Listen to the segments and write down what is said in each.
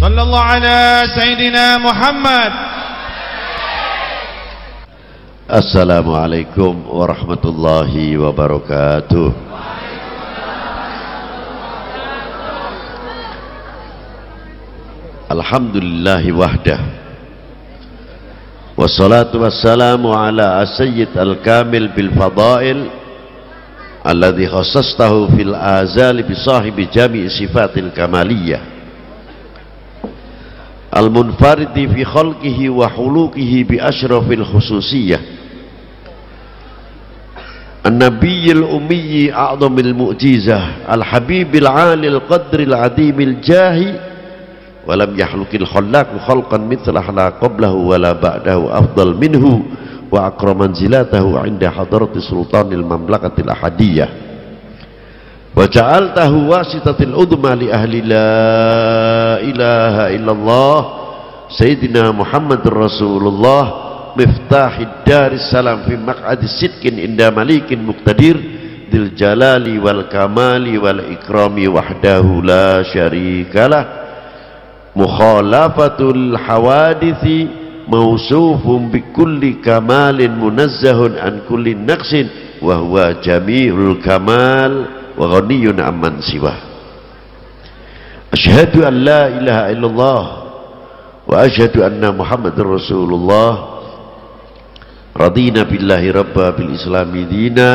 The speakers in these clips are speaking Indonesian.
صلى الله على سيدنا محمد. السلام عليكم ورحمة الله وبركاته. الحمد لله وحده. والصلاة والسلام على السيد الكامل بالفضائل الذي خصصته في الآزال بصاحب جامع صفات الكمالية. المنفرد في خلقه وحلوقه بأشرف الخصوصية. النبي الأمي أعظم المؤجزة الحبيب العالي القدر العظيم الجاه ولم يحلق الخلاق خلقا مثل لا قبله ولا بعده أفضل منه وأكرم منزلته عند حضرة سلطان المملكة الأحدية. wa ja'altahu wasitatil udma li ahli la ilaha illallah Sayyidina Muhammad Rasulullah miftahid daris salam fi maq'adi sidkin inda malikin muqtadir dil jalali wal kamali wal ikrami wahdahu la syarikalah mukhalafatul hawadithi mausufun bi kulli kamalin munazzahun an kulli naqsin wa huwa jami'ul kamal وغني عمن سواه. أشهد أن لا إله إلا الله وأشهد أن محمد رسول الله رضينا بالله ربا بالإسلام دينا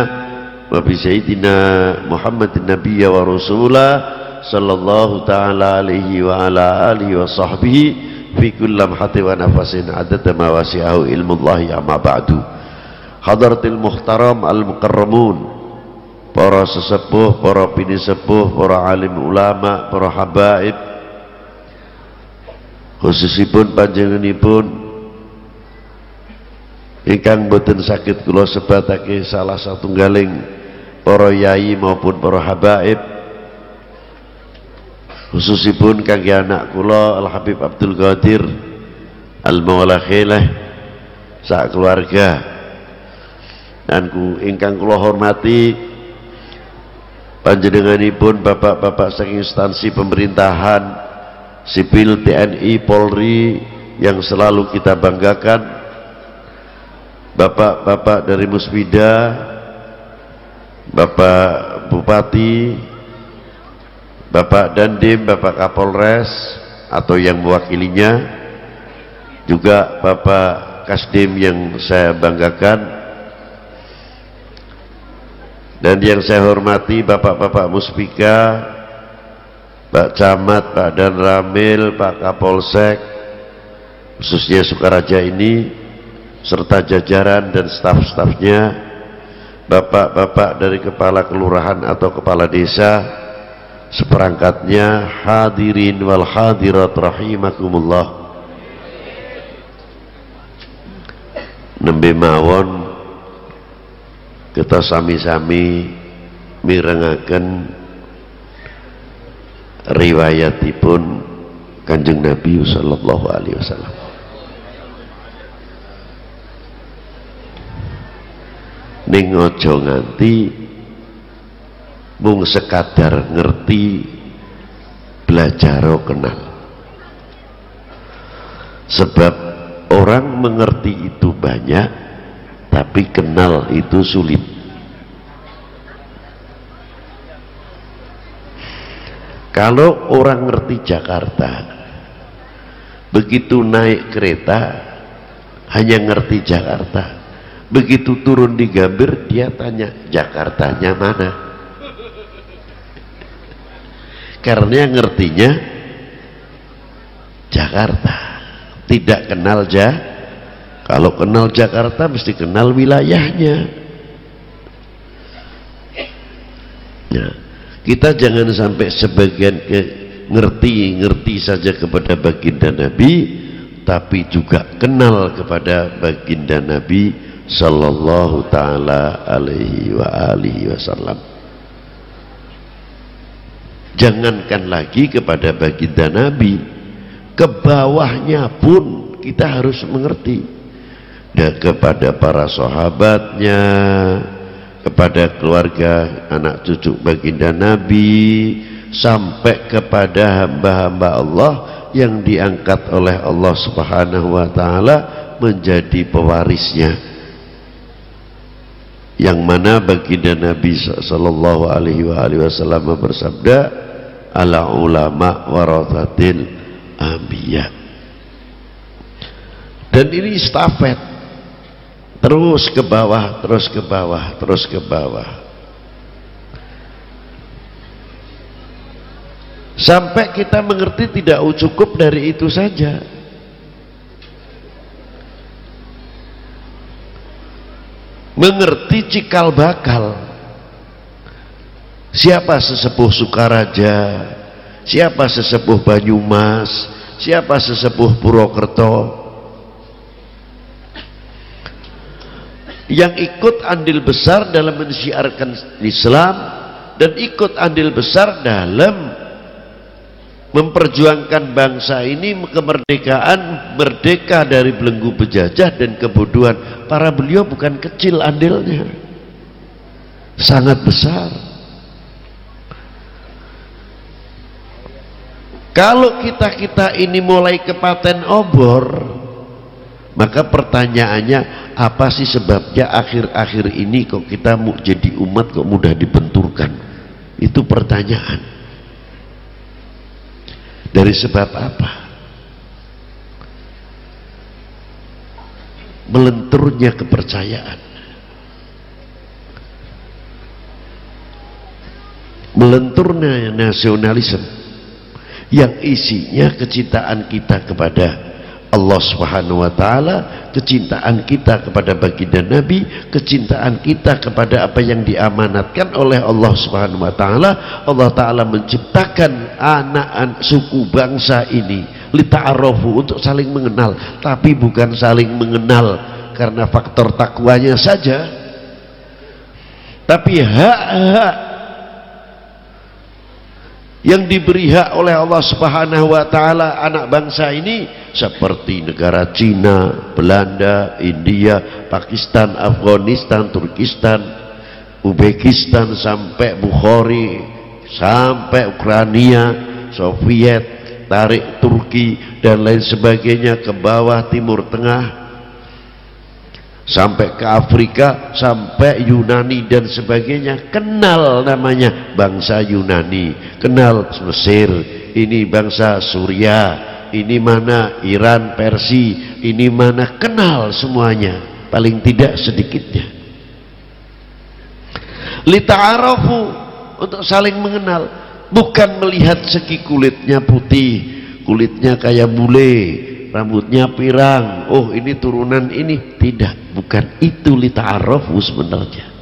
وبسيدنا محمد النبي ورسوله صلى الله تعالى عليه وعلى آله وصحبه kulli lamhati wa nafasin adada ma wasi'ahu ilmullahi amma ba'du hadratil muhtaram al mukarramun para sesepuh para bini sepuh para alim ulama para habaib. Khususipun panjenenganipun. Ingkang boten sakit kula sebatake salah satu galing para yai maupun para habaib. Khususipun kangge anak kula Al Habib Abdul Qadir Al Maula Khilah sak keluarga. Dan ku ingkang kula hormati panjenenganipun bapak-bapak saking instansi pemerintahan sipil TNI Polri yang selalu kita banggakan bapak-bapak dari Musbida Bapak Bupati Bapak Dandim, Bapak Kapolres atau yang mewakilinya juga Bapak Kasdim yang saya banggakan dan yang saya hormati Bapak-Bapak Muspika Pak Camat, Pak Dan Ramil, Pak Kapolsek khususnya Sukaraja ini serta jajaran dan staf-stafnya Bapak-bapak dari kepala kelurahan atau kepala desa seperangkatnya hadirin wal hadirat rahimakumullah. Nembe mawon kita sami-sami mirengaken riwayatipun Kanjeng Nabi sallallahu alaihi wasallam. Ning aja nganti mung sekadar ngerti belajar kenal. Sebab orang mengerti itu banyak tapi kenal itu sulit. Kalau orang ngerti Jakarta begitu naik kereta hanya ngerti Jakarta. Begitu turun di Gambir dia tanya Jakartanya mana? Karena ngertinya Jakarta. Tidak kenal ja kalau kenal Jakarta mesti kenal wilayahnya. Ya. kita jangan sampai sebagian ke ngerti-ngerti saja kepada baginda Nabi tapi juga kenal kepada baginda Nabi sallallahu taala alaihi wa alihi wasallam. Jangankan lagi kepada baginda Nabi ke bawahnya pun kita harus mengerti dan kepada para sahabatnya kepada keluarga anak cucu baginda Nabi sampai kepada hamba-hamba Allah yang diangkat oleh Allah Subhanahu wa taala menjadi pewarisnya. Yang mana baginda Nabi sallallahu alaihi wasallam bersabda ala ulama warathatil anbiya. Dan ini stafet terus ke bawah terus ke bawah terus ke bawah. Sampai kita mengerti tidak cukup dari itu saja. Mengerti cikal bakal. Siapa sesepuh Sukaraja? Siapa sesepuh Banyumas? Siapa sesepuh Purwokerto yang ikut andil besar dalam mensiarkan Islam dan ikut andil besar dalam memperjuangkan bangsa ini kemerdekaan merdeka dari belenggu penjajah dan kebodohan. Para beliau bukan kecil andilnya. Sangat besar. Kalau kita-kita ini mulai ke paten obor maka pertanyaannya apa sih sebabnya akhir-akhir ini kok kita jadi umat kok mudah dibenturkan itu pertanyaan dari sebab apa? Melenturnya kepercayaan. Melenturnya nasionalisme yang isinya kecintaan kita kepada Allah Subhanahu wa taala, kecintaan kita kepada baginda Nabi, kecintaan kita kepada apa yang diamanatkan oleh Allah Subhanahu wa taala. Allah taala menciptakan anak-anak suku bangsa ini lita'arafu untuk saling mengenal, tapi bukan saling mengenal karena faktor takwanya saja. Tapi hak-hak yang diberi hak oleh Allah Subhanahu wa taala anak bangsa ini seperti negara Cina, Belanda, India, Pakistan, Afghanistan, Turkistan, Uzbekistan sampai Bukhari, sampai Ukraina, Soviet, tarik Turki dan lain sebagainya ke bawah Timur Tengah sampai ke Afrika sampai Yunani dan sebagainya. Kenal namanya bangsa Yunani. Kenal Mesir. Ini bangsa Suria ini mana Iran Persi ini mana kenal semuanya. Paling tidak sedikitnya. Lita'arafu untuk saling mengenal. Bukan melihat segi kulitnya putih kulitnya kayak bule rambutnya pirang. Oh ini turunan ini. Tidak bukan itu lita'arofu sebenarnya.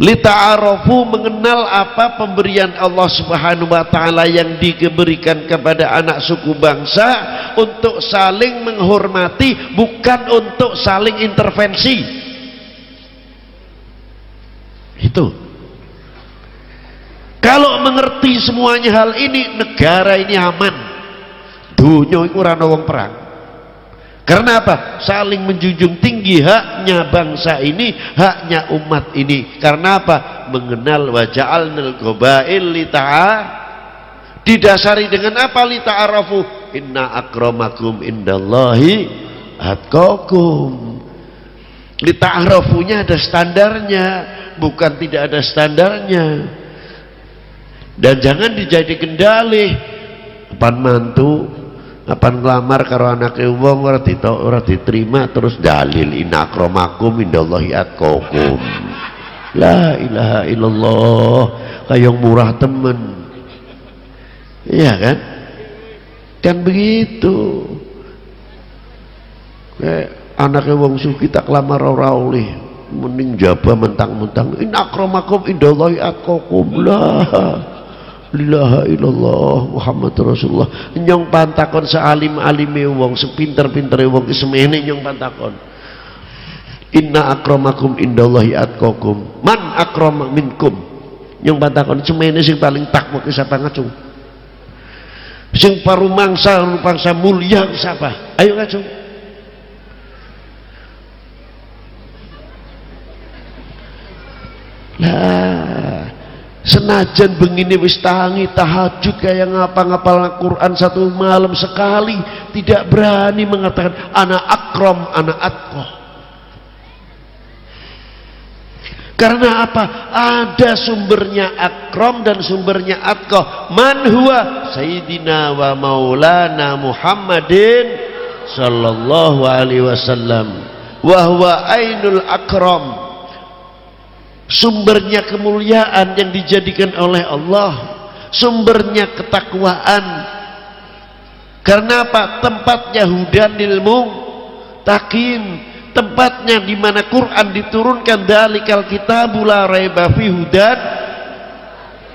Lita'arofu mengenal apa pemberian Allah subhanahu wa ta'ala yang diberikan kepada anak suku bangsa untuk saling menghormati bukan untuk saling intervensi. Itu. Kalau mengerti semuanya hal ini negara ini aman dunia itu ora wong perang. Karena apa? saling menjunjung tinggi haknya bangsa ini haknya umat ini. Karena apa? mengenal waja'alnal gobail lita'a. Didasari dengan apa? Lita'arafu. Inna akramakum indallahi atqakum. Lita'arafunya ada standarnya bukan tidak ada standarnya. Dan jangan dijadikan dalih pan mantu Kapan ngelamar karo anake wong ora ora diterima terus dalil inakromakum indallahi atqakum. La ilaha illallah kayong murah temen. Iya kan? Kan begitu. Kayak anaknya wong suki tak lamar ora oleh mending jaba mentang-mentang inakromakum indallahi atqakum lah ilaha illallah Muhammad Rasulullah. Nyong pantakon sealim alime wong sepinter-pintere wong semene nyong pantakon. Inna akramakum indallahi atqakum. Man akrama minkum? Nyong pantakon semene sing paling takwa ki sapa ngacung. Sing parumangsa rupangsa mulia siapa ayo ngacung. Lah senajan begini wis tangi tahajud kayak ngapa-ngapal Quran satu malam sekali tidak berani mengatakan anak akrom anak atkoh karena apa? Ada sumbernya akrom dan sumbernya atkoh. Man huwa Sayyidina wa maulana Muhammadin sallallahu alaihi wasallam. Wa huwa ainul akram. Sumbernya kemuliaan yang dijadikan oleh Allah. Sumbernya ketakwaan. Karena apa? Tempatnya hudanil mung takin tempatnya di mana Quran diturunkan dalikal kitabul la raiba fi hudan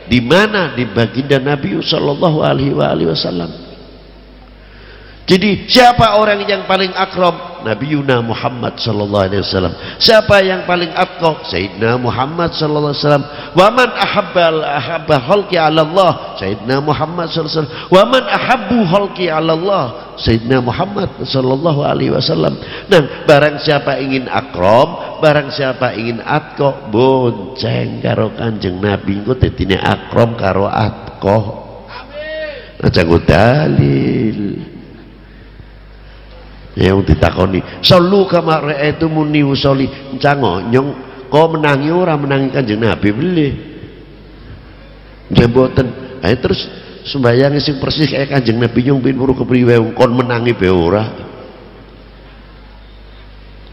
di mana di baginda Nabi sallallahu alaihi wasallam jadi siapa orang yang paling akram? Nabi Yuna Muhammad sallallahu alaihi wasallam. Siapa yang paling atqa? Sayyidina Muhammad sallallahu alaihi wasallam. Wa man ahabba ahabba khalqi 'ala Allah? Sayyidina Muhammad sallallahu alaihi wasallam. Wa man ahabbu khalqi 'ala Allah? Sayyidina Muhammad sallallahu alaihi wasallam. Dan barang siapa ingin akram, barang siapa ingin atqa, bonceng karo Kanjeng Nabi engko dadine akram karo atqa. Amin. Aja dalil yang ditakoni. Sallu kama muni usolli cango nyong. Kau menangi orang menangi kanjeng Nabi beli jemboten ayo terus sembahyang sing persis kayak kanjeng Nabi nyong bin puru kepriwe kon menangi be ora.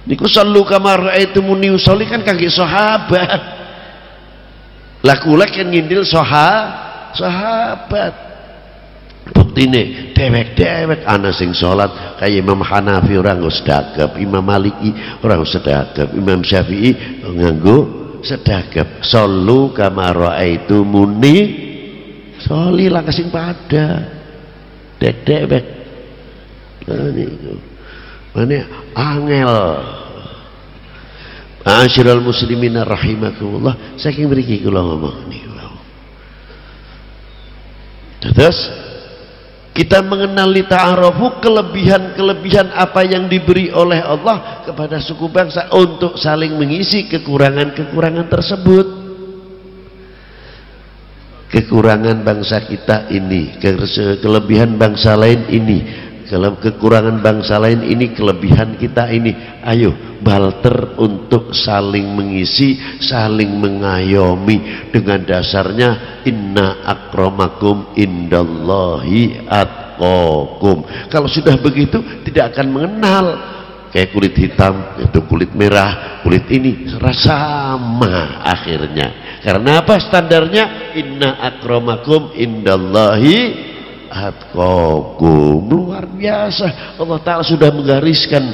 Niku sallu kama muni usolli kan kangge sahabat. Lah kula kan ngindil soha sahabat buktine dewek-dewek ana sing salat. Kaya Imam Hanafi ora nggo sedekap Imam Maliki ora nggo sedekap Imam Syafi'i nganggo sedekap sallu kama raaitu muni. Soli lah sing pada. Dek-dewek niku. Mane angel. Asyiral muslimin rahimakumullah. Saking mriki kula ngomong niku. Terus kita mengenali ta'arufu kelebihan-kelebihan apa yang diberi oleh Allah kepada suku bangsa untuk saling mengisi kekurangan-kekurangan tersebut. Kekurangan bangsa kita ini, kelebihan bangsa lain ini, kekurangan bangsa lain ini kelebihan kita ini. Ayo balter untuk saling mengisi saling mengayomi. Dengan dasarnya inna akramakum indallahi atqakum. Kalau sudah begitu tidak akan mengenal. Kayak kulit hitam itu kulit merah kulit ini sama akhirnya. Karena apa standarnya? Inna akramakum indallahi atqakum luar biasa. Allah Ta'ala sudah menggariskan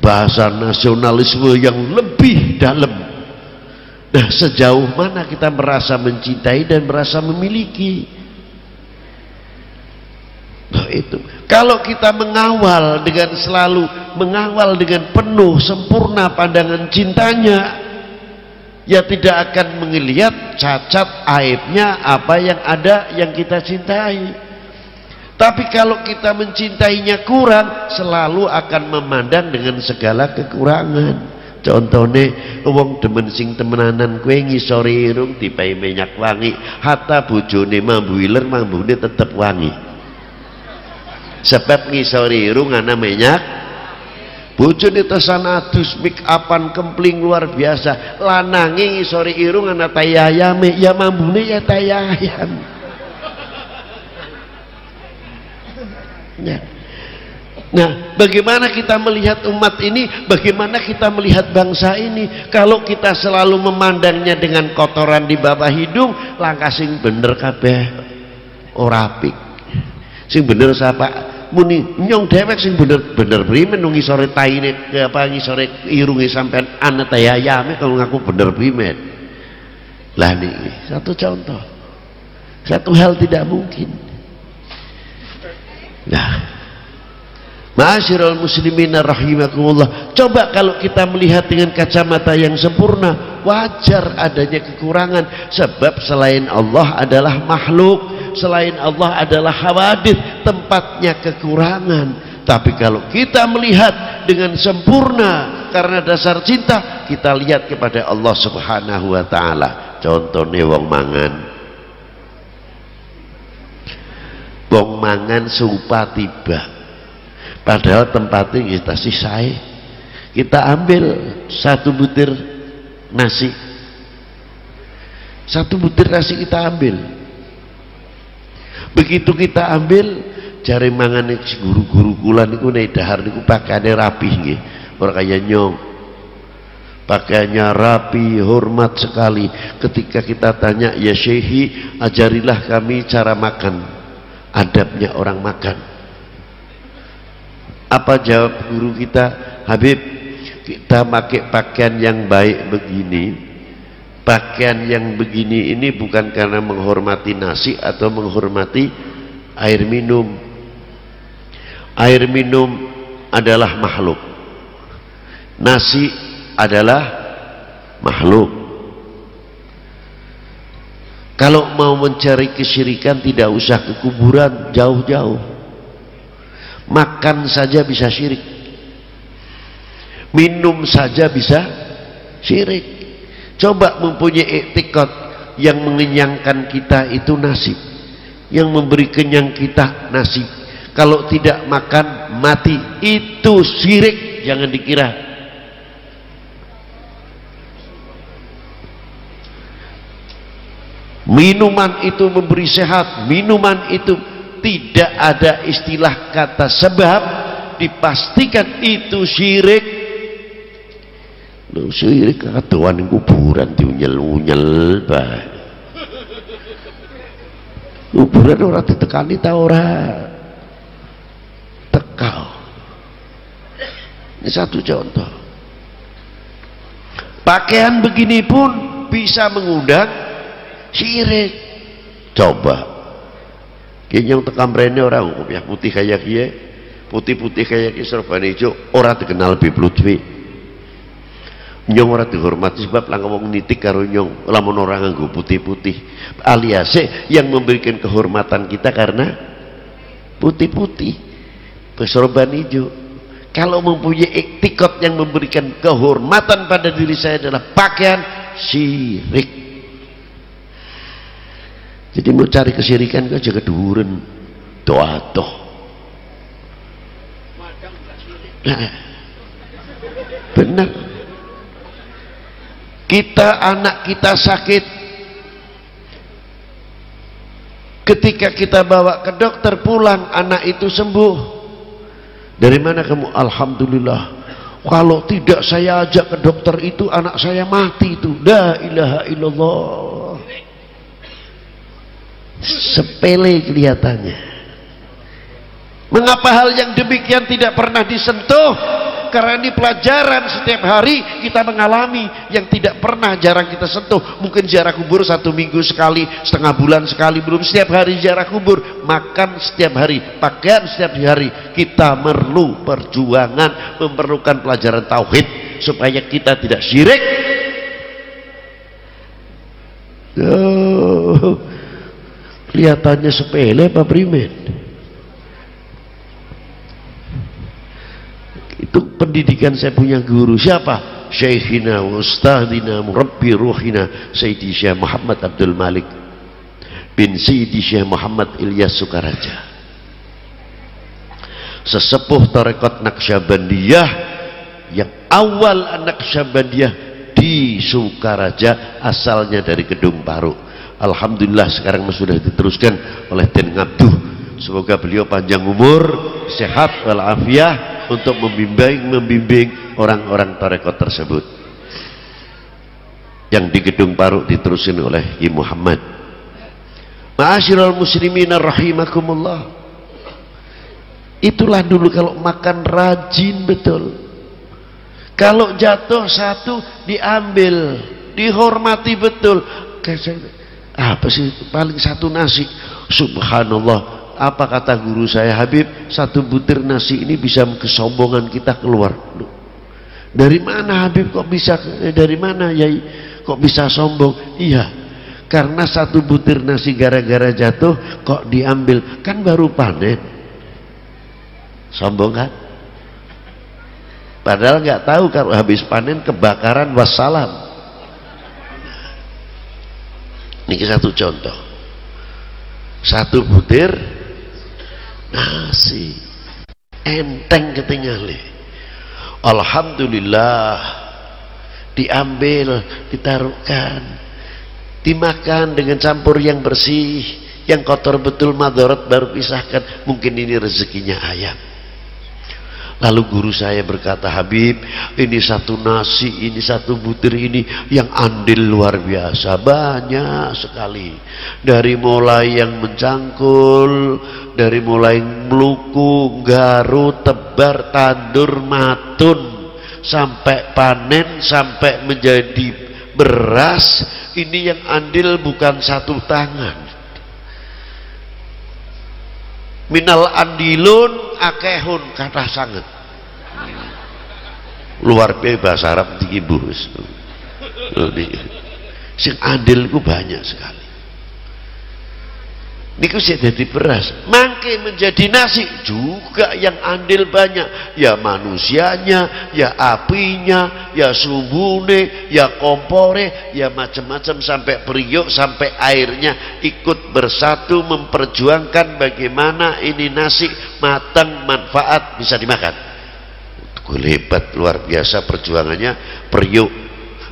bahasa nasionalisme yang lebih dalam. Nah sejauh mana kita merasa mencintai dan merasa memiliki? Nah itu. Kalau kita mengawal dengan selalu mengawal dengan penuh sempurna pandangan cintanya ya tidak akan melihat cacat aibnya apa yang ada yang kita cintai. Tapi kalau kita mencintainya kurang selalu akan memandang dengan segala kekurangan. Contohnya wong demen sing temenanan kue ngisori irung dipai minyak wangi. Hatta bojone mambu iler mambune tetep wangi. Sebab ngisori irung ana minyak bojone tesan adus make upan kempling luar biasa lanange sore irung ana tayayame ya mambune ya tayayam ya. Nah, bagaimana kita melihat umat ini? Bagaimana kita melihat bangsa ini? Kalau kita selalu memandangnya dengan kotoran di bawah hidung, langkah sing bener kabeh ora apik. Sing bener siapa? Muni nyong dewek sing bener-bener nungi sore taine ke apa ngisore irungi sampean ana tayayame kalau ngaku bener primen lah nih satu contoh. Satu hal tidak mungkin. Nah. Ma'asyiral muslimin rahimakumullah. Coba kalau kita melihat dengan kacamata yang sempurna, wajar adanya kekurangan. Sebab selain Allah adalah makhluk selain Allah adalah hawadith tempatnya kekurangan. Tapi kalau kita melihat dengan sempurna karena dasar cinta kita lihat kepada Allah subhanahu wa ta'ala. Contohnya wong mangan. Wong mangan supa tiba. Padahal tempatnya kita sisai kita ambil satu butir nasi satu butir nasi kita ambil begitu kita ambil cari mangan guru-guru kula niku nek dahar niku pakaiane rapih nggih ora nyong pakaiannya rapi, hormat sekali. Ketika kita tanya, ya syekhi, ajarilah kami cara makan. Adabnya orang makan. Apa jawab guru kita? Habib, kita pakai pakaian yang baik begini. Pakaian yang begini ini bukan karena menghormati nasi atau menghormati air minum. Air minum adalah makhluk. Nasi adalah makhluk. Kalau mau mencari kesyirikan tidak usah ke kuburan jauh-jauh. Makan saja bisa syirik. Minum saja bisa syirik. Coba mempunyai etikot yang mengenyangkan kita itu nasi. Yang memberi kenyang kita nasi. Kalau tidak makan mati itu syirik. Jangan dikira Minuman itu memberi sehat, minuman itu tidak ada istilah kata sebab dipastikan itu syirik. Syirik katuan kuburan diunyel-unyel bae. Kuburan orang ditekani ta ora? Tekal. Ini satu contoh. Pakaian begini pun bisa mengundang Sirik. Coba. Kayaknya untuk kamrene orang ya putih kayak kia, putih-putih kayak kia serban hijau, orang terkenal lebih Lutfi. Nyong orang dihormati sebab lah ngomong nitik karo nyong, lamun orang nganggo putih-putih. Alias yang memberikan kehormatan kita karena putih-putih. Bersorban hijau. Kalau mempunyai etikot yang memberikan kehormatan pada diri saya adalah pakaian syirik jadi mau cari kesirikan kok jaga duren doa toh benar kita anak kita sakit. Ketika kita bawa ke dokter pulang anak itu sembuh. Dari mana kamu? Alhamdulillah. Kalau tidak saya ajak ke dokter itu anak saya mati itu. La ilaha illallah. Sepele kelihatannya. Mengapa hal yang demikian tidak pernah disentuh karena ini pelajaran setiap hari kita mengalami yang tidak pernah jarang kita sentuh. Mungkin jarak kubur satu minggu sekali setengah bulan sekali belum setiap hari jarak kubur. Makan setiap hari pakaian setiap hari. Kita perlu perjuangan memerlukan pelajaran tauhid supaya kita tidak syirik. Oh kelihatannya sepele apa primen itu pendidikan saya punya guru. Siapa? Syekhina Ustadina Murabbi Ruhina Sayyidi Syekh Muhammad Abdul Malik bin Sayyidi Syekh Muhammad Ilyas Sukaraja. Sesepuh tarekat Naqsyabandiyah yang awal Naqsyabandiyah di Sukaraja asalnya dari Gedung Paru. Alhamdulillah sekarang sudah diteruskan oleh Den Ngabduh semoga beliau panjang umur sehat walafiat untuk membimbing membimbing orang-orang tarekat tersebut. Yang di gedung Paru diteruskan oleh Ki Muhammad. Ma'asyiral muslimin rahimakumullah. Itulah dulu kalau makan rajin betul. Kalau jatuh satu diambil dihormati betul. Apa sih paling satu nasi? Subhanallah apa kata guru saya Habib satu butir nasi ini bisa kesombongan kita keluar. Dari mana Habib kok bisa eh, dari mana Yai kok bisa sombong? Iya karena satu butir nasi gara-gara jatuh kok diambil. Kan baru panen. Sombong kan? Padahal nggak tahu kalau habis panen kebakaran wassalam. Ini satu contoh. Satu butir nasi enteng ketinggalan. Alhamdulillah diambil, ditaruhkan, dimakan dengan campur yang bersih, yang kotor betul madorot baru pisahkan. Mungkin ini rezekinya ayam. Lalu guru saya berkata, Habib, ini satu nasi, ini satu butir ini yang andil luar biasa, banyak sekali. Dari mulai yang mencangkul, dari mulai meluku, garu, tebar, tandur, matun, sampai panen, sampai menjadi beras, ini yang andil bukan satu tangan. Minal andilun akehun kata sangat luar biasa bahasa Arab tinggi sing andil ku banyak sekali niku sih jadi beras. Mangke menjadi nasi juga yang andil banyak. Ya manusianya ya apinya ya sumbune ya kompore ya macam-macam sampai periuk sampai airnya. Ikut bersatu memperjuangkan bagaimana ini nasi matang manfaat bisa dimakan. Hebat luar biasa perjuangannya. Periuk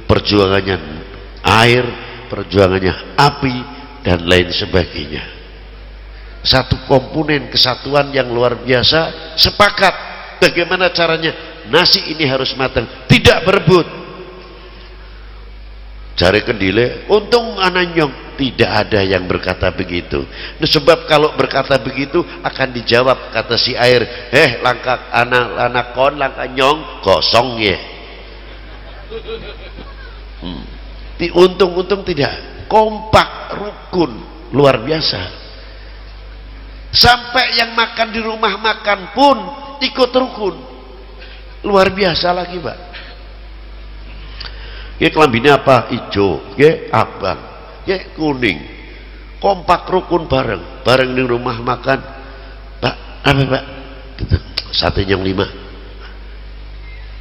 perjuangannya air perjuangannya api dan lain sebagainya satu komponen kesatuan yang luar biasa sepakat bagaimana caranya nasi ini harus matang tidak berebut. Cari kendile untung ananyong tidak ada yang berkata begitu. Nah, sebab kalau berkata begitu akan dijawab kata si air eh langkah anak anak kon langkah nyong kosong ya. Hmm. untung-untung tidak. Kompak rukun luar biasa sampai yang makan di rumah makan pun ikut rukun. Luar biasa lagi pak ya kelambinnya apa hijau ya abang ya kuning. Kompak rukun bareng bareng di rumah makan. Pak apa pak gitu. sate yang lima.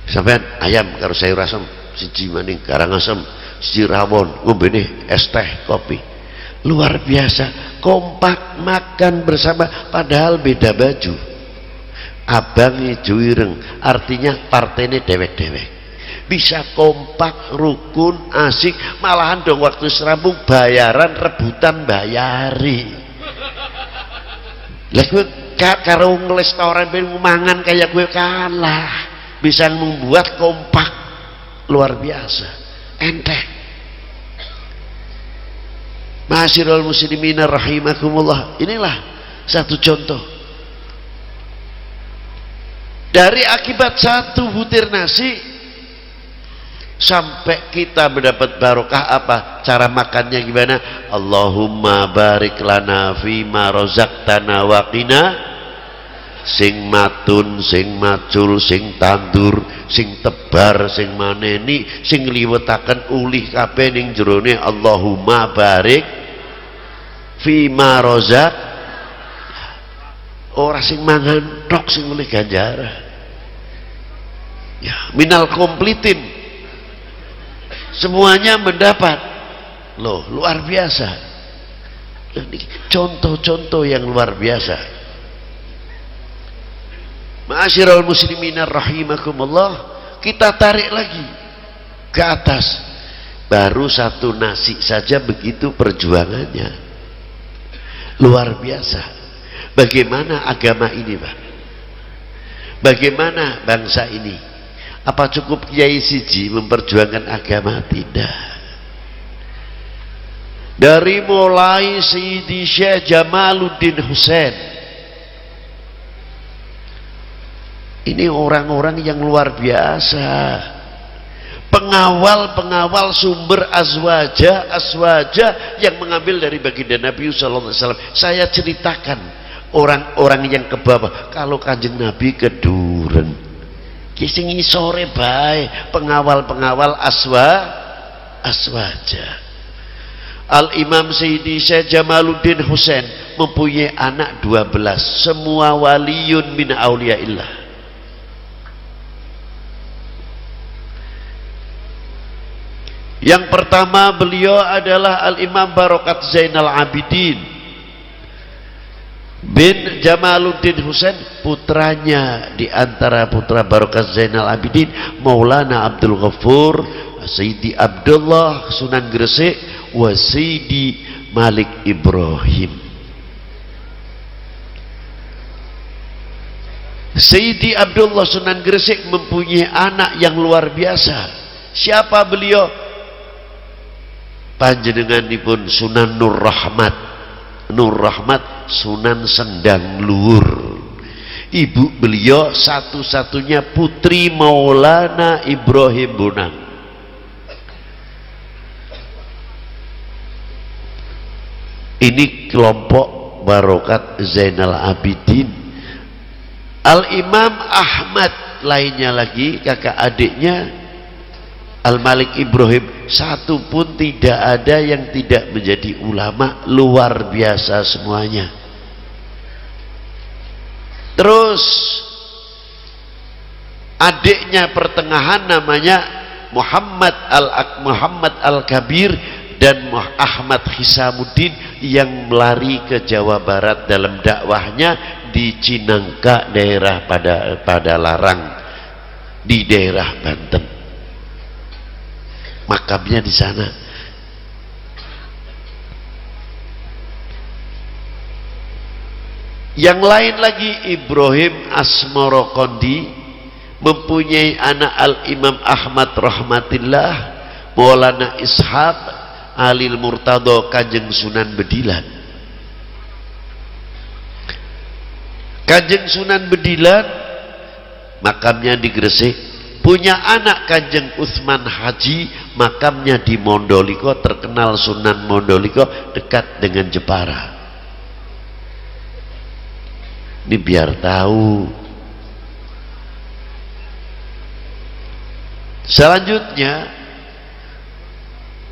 Sampai ayam karo sayur asam siji maning garang asam siji rawon ngombe es teh kopi luar biasa. Kompak makan bersama. Padahal beda baju. Abang hijau ireng. Artinya partai ini dewek-dewek. Bisa kompak rukun asik. Malahan dong waktu serambung bayaran rebutan bayari lah gue karo restoran ben mangan kayak gue kalah. Bisa membuat kompak. Luar biasa. Enteng Masyirul muslimin rahimakumullah. Inilah satu contoh. Dari akibat satu butir nasi sampai kita mendapat barokah apa? Cara makannya gimana? Allahumma barik lana fi ma razaqtana wa qina sing matun, sing macul, sing tandur, sing tebar, sing maneni, sing liwetaken ulih kabeh ning jerone Allahumma barik fi ma rozak ora sing mangan tok sing oleh ganjaran ya minal komplitin. Semuanya mendapat. Loh luar biasa. Contoh-contoh yang luar biasa Ma'asyiral muslimin rahimakumullah, kita tarik lagi ke atas. Baru satu nasi saja begitu perjuangannya. Luar biasa. Bagaimana agama ini, Pak? Bagaimana bangsa ini? Apa cukup Kiai Siji memperjuangkan agama? Tidak. Dari mulai Sayyidi Syekh Jamaluddin Hussein Ini orang-orang yang luar biasa. Pengawal-pengawal sumber azwaja, azwaja yang mengambil dari baginda Nabi sallallahu alaihi wasallam. Saya ceritakan orang-orang yang ke bawah. Kalau Kanjeng Nabi keduren. Kisingi sore baik pengawal-pengawal aswa aswaja. Al-Imam Sayyidi Syekh Jamaluddin Husain mempunyai anak 12 semua waliyun min auliyaillah Yang pertama beliau adalah Al-Imam Barokat Zainal Abidin bin Jamaluddin Husain putranya di antara putra Barokat Zainal Abidin Maulana Abdul Ghafur Sayyidi Abdullah Sunan Gresik wa Sayyidi Malik Ibrahim Sayyidi Abdullah Sunan Gresik mempunyai anak yang luar biasa. Siapa beliau? Panjenenganipun Sunan Nur Rahmat. Nur Rahmat Sunan Sendang Luhur. Ibu beliau satu-satunya putri Maulana Ibrahim Bonang. Ini kelompok Barokat Zainal Abidin Al-Imam Ahmad lainnya lagi kakak adiknya Al-Malik Ibrahim satu pun tidak ada yang tidak menjadi ulama. Luar biasa semuanya. Terus adiknya pertengahan namanya Muhammad Al Muhammad Al Kabir dan Ahmad Hisamuddin yang melari ke Jawa Barat dalam dakwahnya di Cinangka daerah pada pada Larang di daerah Banten makamnya di sana. Yang lain lagi Ibrahim Asmorokondi mempunyai anak Al-Imam Ahmad Rahmatillah Maulana Ishaq Alil Murtado Kajeng Sunan Bedilan. Kanjeng Sunan Bedilan makamnya di Gresik punya anak Kanjeng Utsman Haji makamnya di Mondoliko terkenal Sunan Mondoliko dekat dengan Jepara. Ini biar tahu. Selanjutnya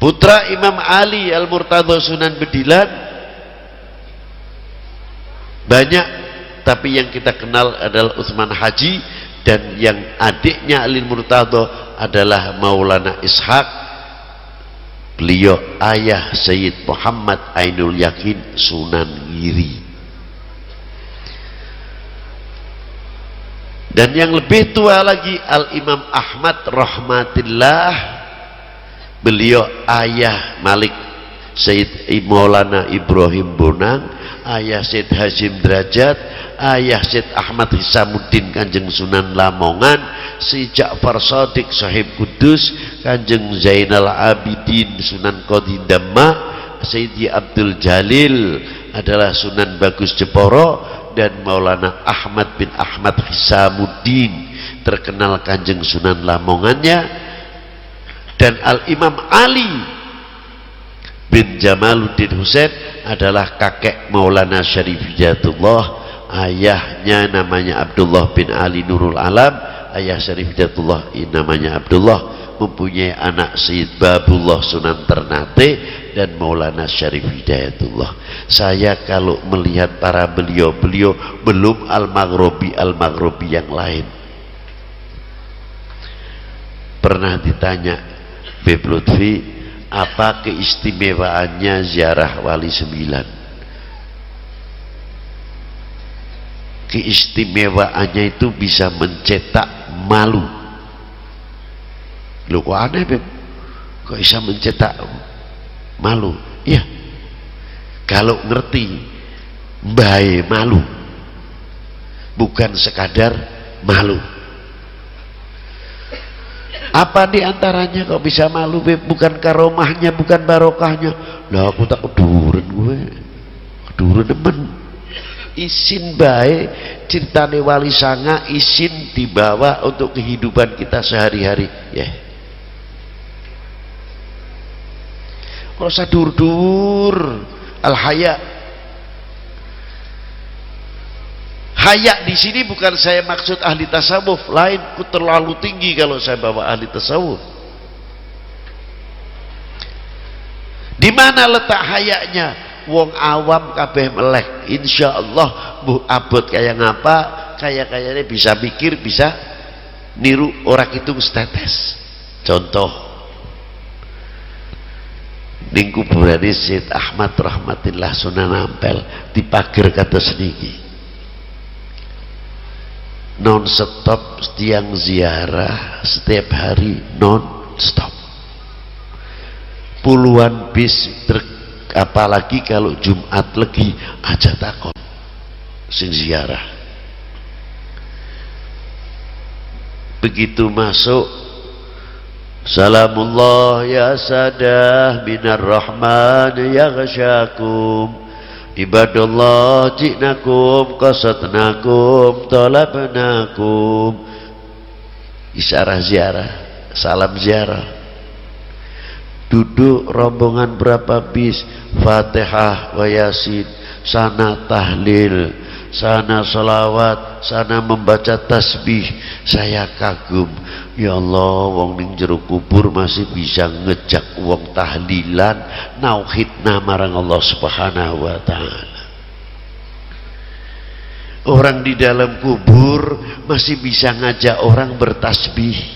putra Imam Ali Al-Murtadha Sunan Bedilan. Banyak tapi yang kita kenal adalah Utsman Haji dan yang adiknya Ali Murtado adalah Maulana Ishaq. Beliau ayah Sayyid Muhammad Ainul Yakin Sunan Giri dan yang lebih tua lagi Al-Imam Ahmad Rahmatillah beliau ayah Malik Sayyid Maulana Ibrahim Bonang ayah Sayyid Hashim Derajat ayah Syed Ahmad Hisamuddin Kanjeng Sunan Lamongan si Ja'far Sadiq Sahib Kudus Kanjeng Zainal Abidin Sunan Kodindama Sayyidi Abdul Jalil adalah Sunan Bagus Jeporo dan Maulana Ahmad bin Ahmad Hisamuddin terkenal Kanjeng Sunan Lamongannya dan Al-Imam Ali bin Jamaluddin Husain adalah kakek Maulana Syarif Hidayatullah ayahnya namanya Abdullah bin Ali Nurul Alam. Ayah Syarif Hidayatullah namanya Abdullah. Mempunyai anak Sayyid Babullah Sunan Ternate dan Maulana Syarif Hidayatullah saya kalau melihat para beliau-beliau belum Al-Maghrobi Al-Maghrobi yang lain. Pernah ditanya Beb apa keistimewaannya ziarah wali sembilan keistimewaannya itu bisa mencetak malu. Lu kok aneh Beb? Kok bisa mencetak malu? Iya. Kalau ngerti baik malu. Bukan sekadar malu. Apa di antaranya kok bisa malu Beb? Bukan karomahnya bukan barokahnya. Lah aku tak keduren gue keduren temen isin baik ceritane wali sanga isin dibawa untuk kehidupan kita sehari-hari. Ya. Kalau usah dur-dur? Al haya haya di sini bukan saya maksud ahli tasawuf lain ku terlalu tinggi kalau saya bawa ahli tasawuf. Di mana letak hayaknya wong awam kabeh melek insya Allah bu abot kayak ngapa kayak kayaknya bisa mikir bisa niru. Orang itu setetes. Contoh. Ning kuburane Syed Ahmad Rahmatillah Sunan Ampel dipager kata seniki non stop tiang ziarah setiap hari non stop puluhan bis truk apalagi kalau Jumat lagi aja takon sing ziarah. Begitu masuk Salamullah ya sadah binar rahman ya ghasyakum. Ibadallah jiknakum qasadnakum talabnakum. Isyarah ziarah Salam ziarah Duduk rombongan berapa bis? Fatihah wa yasin. Sana tahlil Sana salawat Sana membaca tasbih. Saya kagum. Ya Allah wong ning jero kubur masih bisa ngejak wong tahlilan nauhid marang Allah Subhanahu wa taala. Orang di dalam kubur masih bisa ngajak orang bertasbih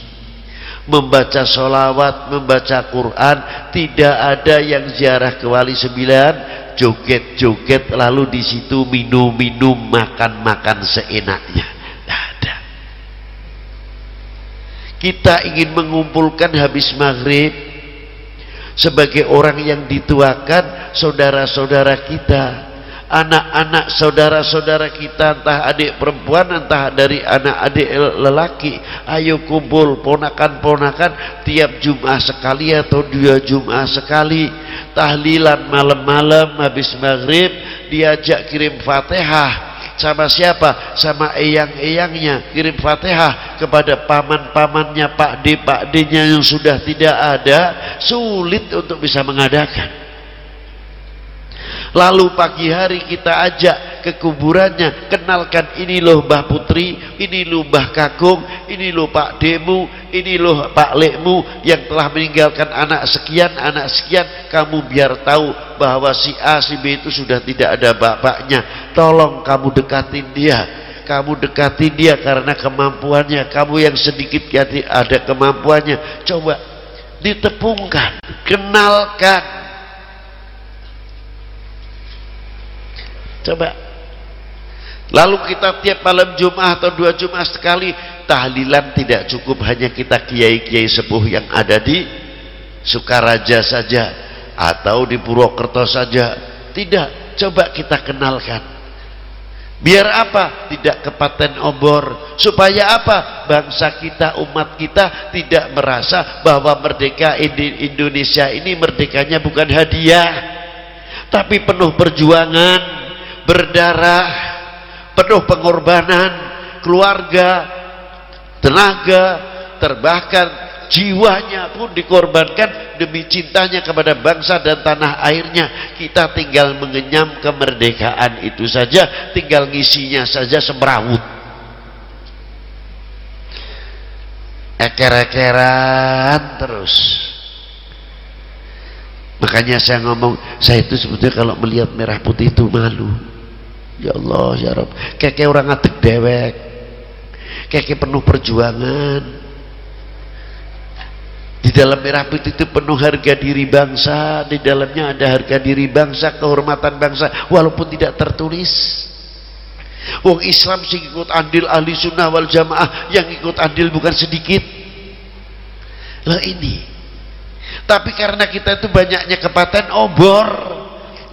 membaca solawat, membaca Quran tidak ada yang ziarah ke wali sembilan joget-joget lalu di situ minum-minum makan-makan seenaknya. Kita ingin mengumpulkan habis maghrib sebagai orang yang dituakan saudara-saudara kita anak-anak saudara-saudara kita entah adik perempuan entah dari anak adik lelaki ayo kumpul ponakan-ponakan tiap Jumat sekali atau dua Jumat sekali tahlilan malam-malam habis maghrib diajak kirim fatihah sama siapa? Sama eyang-eyangnya. Kirim fatihah kepada paman-pamannya, Pak D, Pak D-nya yang sudah tidak ada. Sulit untuk bisa mengadakan. Lalu pagi hari kita ajak ke kuburannya, kenalkan ini loh Mbah Putri, ini loh Mbah Kakung, ini loh Pak Demu, ini loh Pak Lekmu yang telah meninggalkan anak sekian, anak sekian, kamu biar tahu bahwa si A, si B itu sudah tidak ada bapaknya. Tolong kamu dekatin dia. Kamu dekati dia karena kemampuannya. Kamu yang sedikit ada kemampuannya. Coba ditepungkan, kenalkan Coba. Lalu kita tiap malam Jumat atau dua Jumat sekali tahlilan tidak cukup hanya kita kiai-kiai sepuh yang ada di Sukaraja saja atau di Purwokerto saja. Tidak, coba kita kenalkan. Biar apa? Tidak kepaten obor. Supaya apa? Bangsa kita, umat kita tidak merasa bahwa merdeka Indonesia ini merdekanya bukan hadiah. Tapi penuh perjuangan berdarah, penuh pengorbanan, keluarga, tenaga, terbahkan jiwanya pun dikorbankan demi cintanya kepada bangsa dan tanah airnya. Kita tinggal mengenyam kemerdekaan itu saja, tinggal ngisinya saja semrawut. Eker-ekeran terus. Makanya saya ngomong, saya itu sebetulnya kalau melihat merah putih itu malu. Ya Allah ya Rob keke orang ngadeg dewek keke penuh perjuangan. Di dalam merah putih itu penuh harga diri bangsa. Di dalamnya ada harga diri bangsa kehormatan bangsa. Walaupun tidak tertulis. Wong Islam sih ikut andil ahli sunnah wal jamaah yang ikut andil bukan sedikit. Lah ini. Tapi karena kita itu banyaknya kepaten obor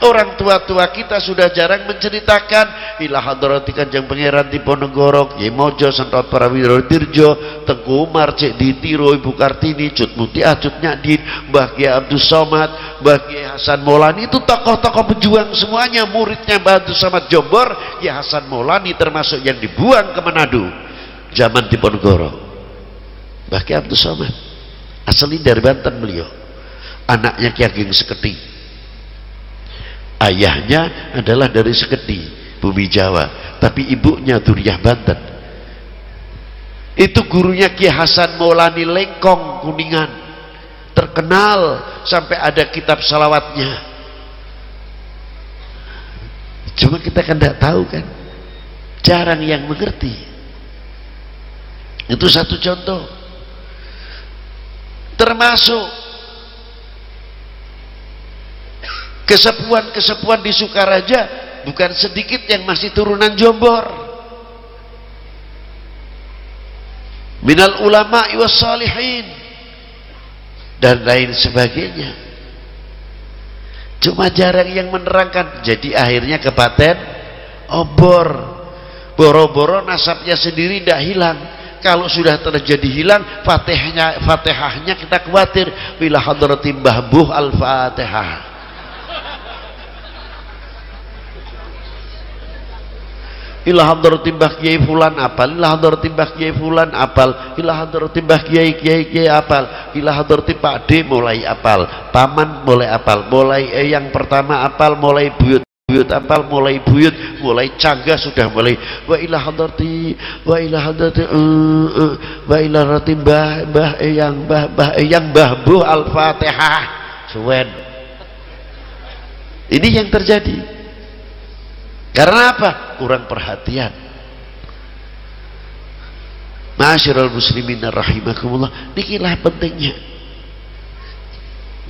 Orang tua-tua kita sudah jarang menceritakan ila hadrati Kanjeng Pangeran Diponegoro, Kiai Mojo, Sentot Prawiro Dirjo, Tengku Umar, Cek Ditiro, Ibu Kartini, Cut Muti Acut Nyadin, Mbah Kiai Abdul Somad, Mbah Kiai Hasan Maulani itu tokoh-tokoh pejuang semuanya muridnya Mbah Abdul Somad Jombor, Kiai Hasan Maulani termasuk yang dibuang ke Manado zaman Diponegoro. Mbah Kiai Abdul Somad asli dari Banten beliau. Anaknya Kiai Ageng Seketi ayahnya adalah dari Seketi bumi Jawa tapi ibunya Duriah Banten. Itu gurunya Ki Hasan Maulani Lengkong Kuningan. Terkenal sampai ada kitab salawatnya. Cuma kita kan tidak tahu kan. Jarang yang mengerti. Itu satu contoh. Termasuk kesepuan-kesepuan di Sukaraja bukan sedikit yang masih turunan Jombor. Minal ulama was salihin dan lain sebagainya. Cuma jarang yang menerangkan jadi akhirnya kepaten obor. Boro-boro nasabnya sendiri tidak hilang. Kalau sudah terjadi hilang fatihahnya fatihahnya kita khawatir. Bila hadrati mbah buh al-fatihah ila hadrati mbah kiai fulan apal. Ila hadrati mbah kiai fulan apal. Ila hadrati mbah kiai kiai kiai apal. Ila hadrati pak D mulai apal. Paman mulai apal. Mulai eh, yang pertama apal mulai buyut buyut apal mulai buyut mulai cangga sudah mulai. Wa ila hadrati wa ila hadrati uh, uh, wa ila hadrati mbah mbah eyang mbah mbah eyang mbah bu al-fatihah. Suwen. Ini yang terjadi karena apa? Kurang perhatian. Masyarul muslimin rahimakumullah. Inilah pentingnya.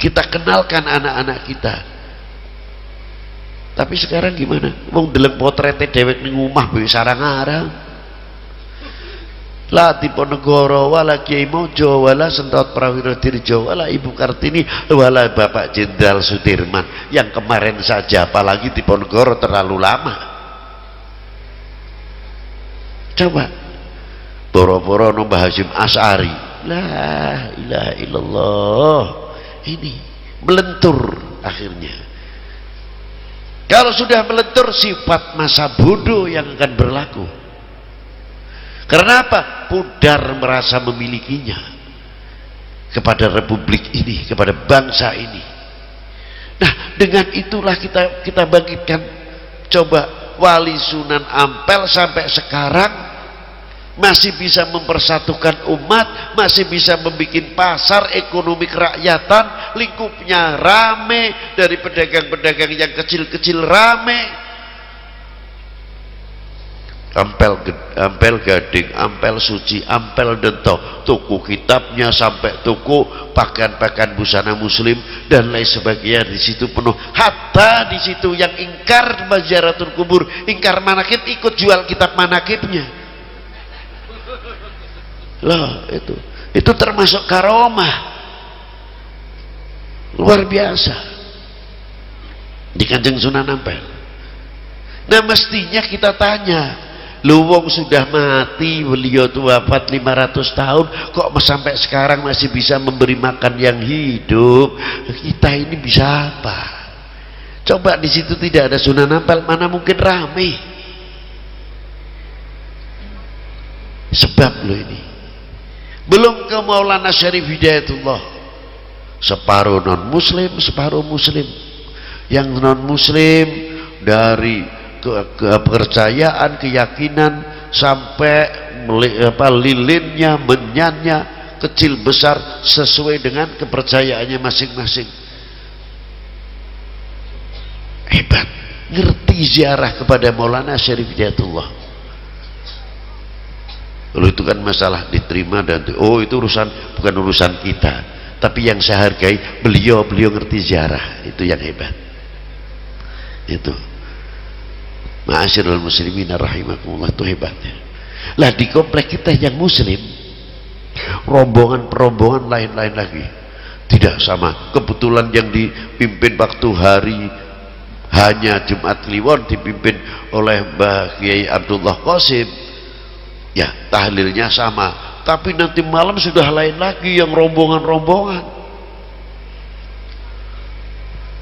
Kita kenalkan anak-anak kita. Tapi sekarang gimana? Mau dalam potretnya dewek ning omah bisa sarang La Diponegoro wala Kiai Mojo wala Sentot Prawiro Dirjo wala Ibu Kartini wala Bapak Jenderal Sudirman. Yang kemarin saja apalagi Diponegoro terlalu lama. Coba. Boro-boro Mbah Hashim As'ari la ilaha illallah. Ini melentur akhirnya. Kalau sudah melentur sifat masa bodoh yang akan berlaku karena apa? Pudar merasa memilikinya kepada republik ini, kepada bangsa ini. Nah, dengan itulah kita kita bangkitkan coba Wali Sunan Ampel sampai sekarang masih bisa mempersatukan umat, masih bisa membuat pasar ekonomi kerakyatan, lingkupnya rame dari pedagang-pedagang yang kecil-kecil rame, ampel ampel gading ampel suci ampel dento tuku kitabnya sampai tuku pakaian-pakaian busana muslim dan lain sebagainya di situ penuh. Hatta di situ yang ingkar majaratul kubur. Ingkar manakib ikut jual kitab manakibnya. Loh itu. Itu termasuk karomah. Luar biasa. Di kanjeng sunan ampel. Nah mestinya kita tanya Luwung sudah mati, beliau itu wafat 500 tahun, kok sampai sekarang masih bisa memberi makan yang hidup? Kita ini bisa apa? Coba di situ tidak ada Sunan Ampel, mana mungkin ramai? Sebab lo ini. Belum ke Maulana Syarif Hidayatullah. Separuh non muslim, separuh muslim. Yang non muslim dari ke, kepercayaan, keyakinan sampai apa, lilinnya, menyannya kecil besar sesuai dengan kepercayaannya masing-masing. Hebat, ngerti ziarah kepada Maulana Syarif Hidayatullah. Lalu itu kan masalah diterima dan oh itu urusan bukan urusan kita, tapi yang saya hargai beliau beliau ngerti ziarah itu yang hebat. Itu. Ma'asyiral muslimin rahimakumullah itu hebatnya. Lah di komplek kita yang muslim rombongan-rombongan lain-lain lagi tidak sama. Kebetulan yang dipimpin waktu hari hanya Jumat Kliwon dipimpin oleh Mbah Kiai Abdullah Qasim. Ya, tahlilnya sama. Tapi nanti malam sudah lain lagi yang rombongan-rombongan.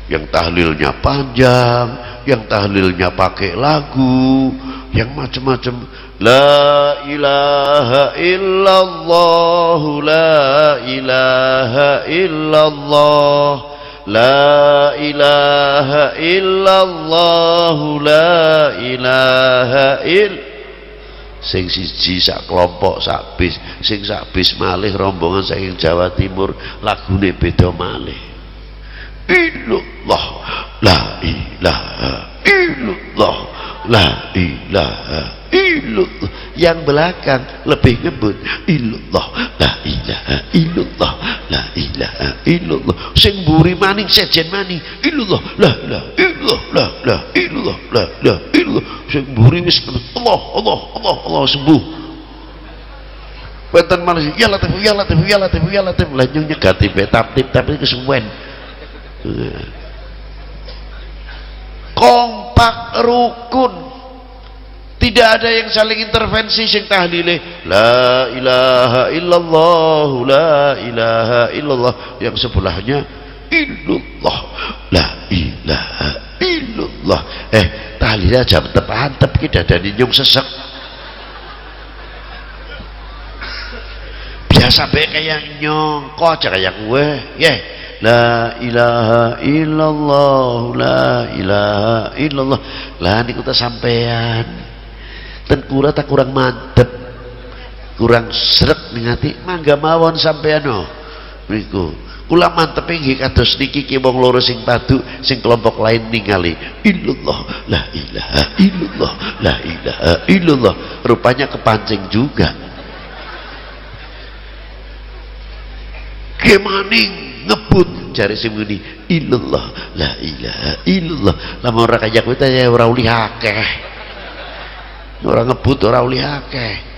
Yang tahlilnya panjang, yang tahlilnya pakai lagu yang macam-macam. La ilaha illallah la ilaha illallah la ilaha illallah la ilaha ill sing siji sak kelompok sak bis sing sak bis malih rombongan saking Jawa Timur lagune beda malih. La ilaha illallah la ilaha illallah. Yang belakang lebih ngebut illallah la ilaha illallah la ilaha illallah. Sing mburi maning sejen maning illallah la ilaha illallah la ilaha illallah la ilaha illallah. Sing mburi wis Allah Allah Allah Allah sembuh. Wonten manusia ya latif ya latif ya latif ya latif lanjut nyegati betap tip tapi kesuwen kompak rukun. Tidak ada yang saling intervensi sing tahlile la ilaha illallah la ilaha illallah. Yang sebelahnya illallah la ilaha illallah. Eh tahlilnya jam tepahan tapi kita ada nyung sesek. Biasa be kayak nyong kok kayak gue. Ya La ilaha illallah La ilaha illallah. Lah ini kita sampean. Dan kura tak kurang mantep Kurang seret ngati Mangga mawon sampean oh. Niku. Kula mantep nggih kados niki ki wong loro sing padu sing kelompok lain ningali illallah la ilaha illallah la ilaha illallah. Rupanya kepancing juga. Kemaning ngebut cari sing muni illallah la ilaha illallah. Lamun ora kaya kowe ya ora uli akeh. Ora ngebut ora uli akeh.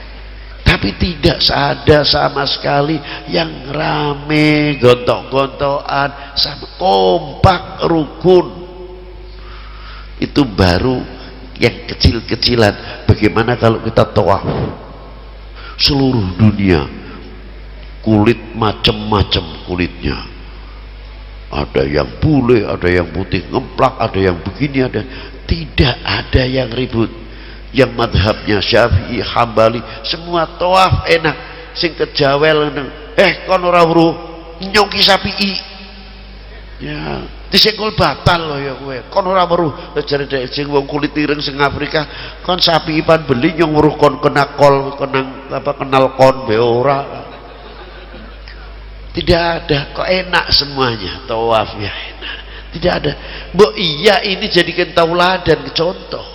Tapi tidak ada sama sekali yang rame gontok-gontokan sama kompak rukun. Itu baru yang kecil-kecilan. Bagaimana kalau kita tawaf? Seluruh dunia kulit macam-macam kulitnya ada yang bule, ada yang putih ngemplak, ada yang begini, ada tidak ada yang ribut. Yang madhabnya Syafi'i, Hambali, semua toaf enak. Sing kejawel eh kon ora weruh sapi Ya, disengkul batal loh ya kowe. Kon ora weruh jare sing wong kulit ireng sing Afrika, kon sapi pan beli nyong weruh kon kena kol, kenang apa kenal kon be ora tidak ada. Kok enak semuanya? Tawafnya enak. Tidak ada. Bu iya ini jadikan tauladan contoh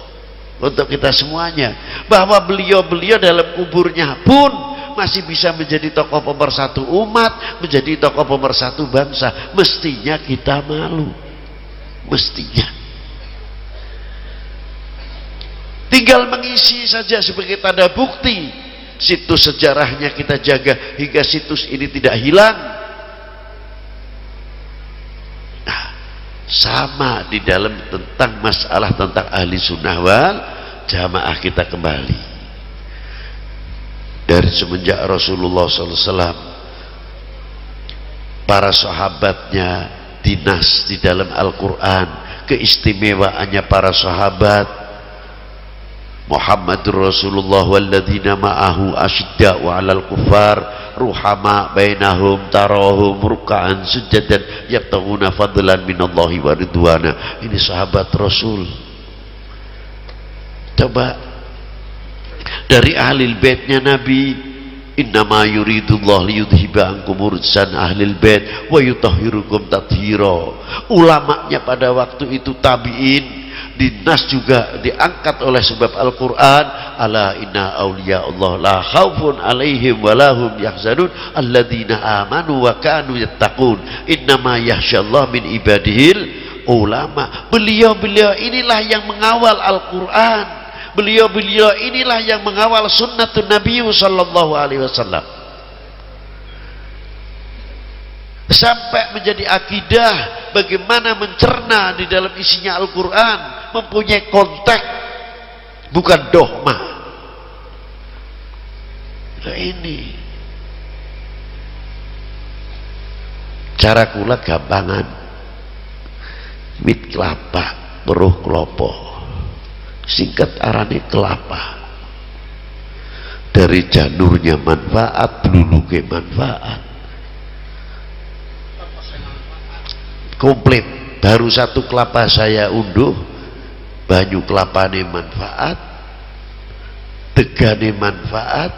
untuk kita semuanya. Bahwa beliau-beliau dalam kuburnya pun masih bisa menjadi tokoh pemersatu umat menjadi tokoh pemersatu bangsa. Mestinya kita malu. Mestinya. Tinggal mengisi saja sebagai tanda bukti situs sejarahnya kita jaga hingga situs ini tidak hilang. Nah, sama di dalam tentang masalah tentang ahli sunnah wal jamaah kita kembali. Dari semenjak Rasulullah SAW para sahabatnya dinas di dalam Al-Quran keistimewaannya para sahabat Muhammadur Rasulullah walladzina ma'ahu asyidda'u 'alal kuffar ruhama bainahum tarahum ruk'an sujadan yabtaguna fadlan minallahi wa ridwana. Ini sahabat Rasul. Coba dari ahli baitnya Nabi innama yuridullah liyudhiba ankum ursan ahli bait wa yutahhirukum tathira. Ulamanya pada waktu itu tabi'in dinas juga diangkat oleh sebab Al-Quran ala inna awliya Allah la khawfun alaihim walahum yahzanun alladina amanu wa kanu yattaqun. Innama yahsyallah min ibadihil ulama. Beliau-beliau inilah yang mengawal Al-Quran. Beliau-beliau inilah yang mengawal sunnatun Nabi sallallahu alaihi wasallam sampai menjadi akidah bagaimana mencerna di dalam isinya Al-Quran mempunyai konteks bukan dogma. Nah ini. Cara kula gampangan. Mit kelapa beruh kelopo singkat arane kelapa. Dari janurnya manfaat ke manfaat komplit. Baru satu kelapa saya unduh banyu kelapa ini manfaat tegane manfaat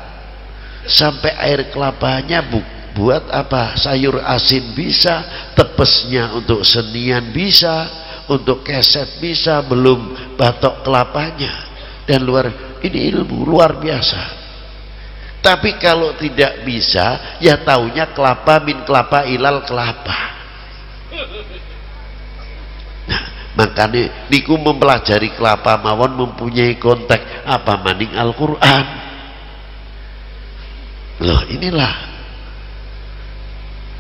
sampai air kelapanya bu buat apa? Sayur asin bisa tepesnya untuk senian bisa untuk keset bisa belum batok kelapanya. Dan luar ini ilmu luar biasa. Tapi kalau tidak bisa ya taunya kelapa min kelapa ilal kelapa nah makanya niku mempelajari kelapa mawon mempunyai konteks apa maning Al-Quran. Loh inilah.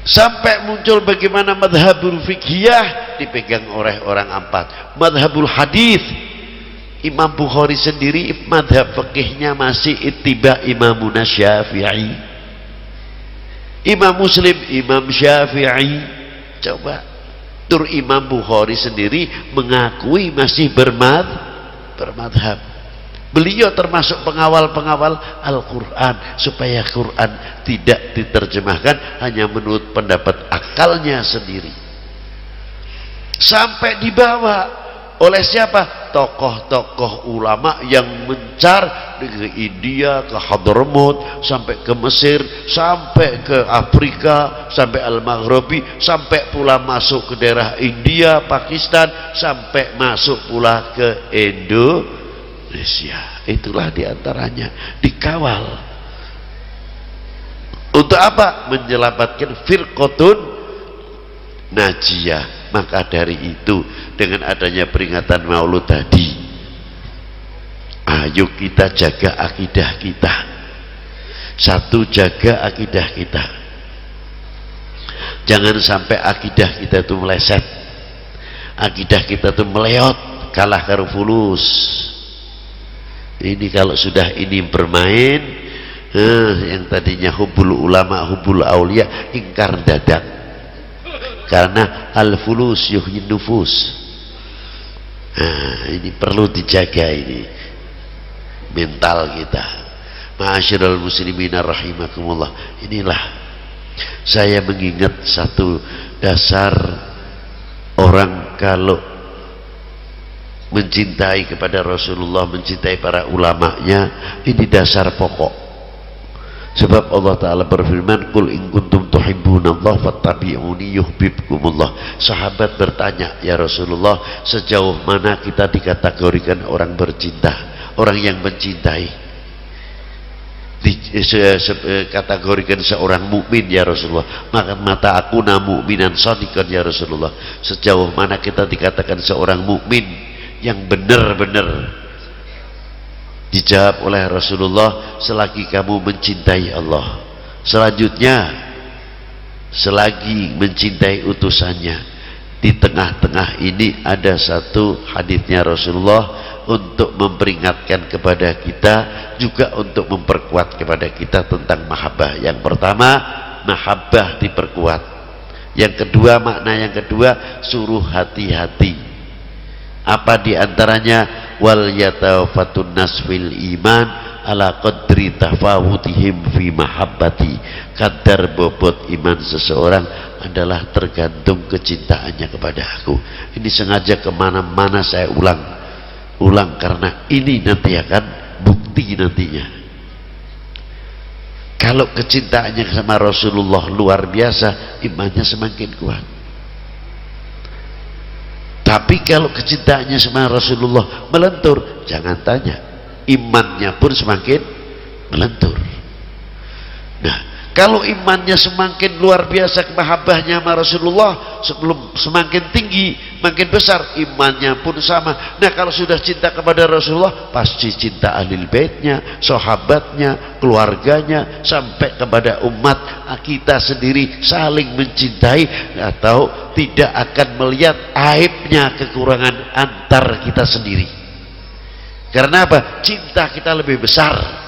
Sampai muncul bagaimana madhabul fikhiyah dipegang oleh orang empat madhabul hadis Imam Bukhari sendiri madhab fikihnya masih ittiba Imam Syafi'i. Imam Muslim Imam Syafi'i. Coba tur Imam Bukhari sendiri mengakui masih bermad bermadhab. Beliau termasuk pengawal-pengawal Al-Quran supaya Quran tidak diterjemahkan hanya menurut pendapat akalnya sendiri. Sampai dibawa oleh siapa? Tokoh-tokoh ulama yang mencar ke India, ke Hadramaut, sampai ke Mesir, sampai ke Afrika, sampai Al-Maghribi, sampai pula masuk ke daerah India, Pakistan, sampai masuk pula ke Indonesia. Itulah di antaranya dikawal. Untuk apa? Menyelamatkan firqotun najiyah maka dari itu dengan adanya peringatan maulud tadi ayo kita jaga akidah kita. Satu jaga akidah kita. Jangan sampai akidah kita itu meleset. Akidah kita itu meleot kalah karo fulus. Ini kalau sudah ini bermain eh, yang tadinya hubul ulama hubul aulia ingkar dadak karena al-fulus yuhyin nufus. Nah, ini perlu dijaga ini. Mental kita. Ma'asyiral muslimin rahimakumullah. Inilah saya mengingat satu dasar orang kalau mencintai kepada Rasulullah mencintai para ulamanya ini dasar pokok Sebab Allah Ta'ala berfirman Kul in kuntum tuhibbunallah fattabi'uni yuhbibkumullah Sahabat bertanya Ya Rasulullah Sejauh mana kita dikategorikan orang bercinta Orang yang mencintai? Di, se, se, kategorikan seorang mukmin ya Rasulullah. Maka mata aku na mukminan sadikan ya Rasulullah. Sejauh mana kita dikatakan seorang mukmin yang benar-benar Dijawab oleh Rasulullah selagi kamu mencintai Allah. Selanjutnya selagi mencintai utusannya. Di tengah-tengah ini ada satu hadisnya Rasulullah untuk memperingatkan kepada kita juga untuk memperkuat kepada kita tentang mahabbah. Yang pertama, mahabbah diperkuat. Yang kedua, makna yang kedua, suruh hati-hati. Apa di antaranya? wal yatafatun nasfil iman ala qadri tafawutihim fi mahabbati. Kadar bobot iman seseorang adalah tergantung kecintaannya kepada aku. Ini sengaja ke mana-mana saya ulang. Ulang karena ini nanti akan bukti nantinya. Kalau kecintaannya sama Rasulullah luar biasa imannya semakin kuat tapi kalau kecintaannya sama Rasulullah melentur, jangan tanya. Imannya pun semakin melentur. Nah, kalau imannya semakin luar biasa kemahabahnya sama Rasulullah sebelum semakin tinggi makin besar imannya pun sama. Nah kalau sudah cinta kepada Rasulullah pasti cinta ahli baitnya sahabatnya keluarganya sampai kepada umat kita sendiri saling mencintai atau tidak akan melihat aibnya kekurangan antar kita sendiri. Karena apa? Cinta kita lebih besar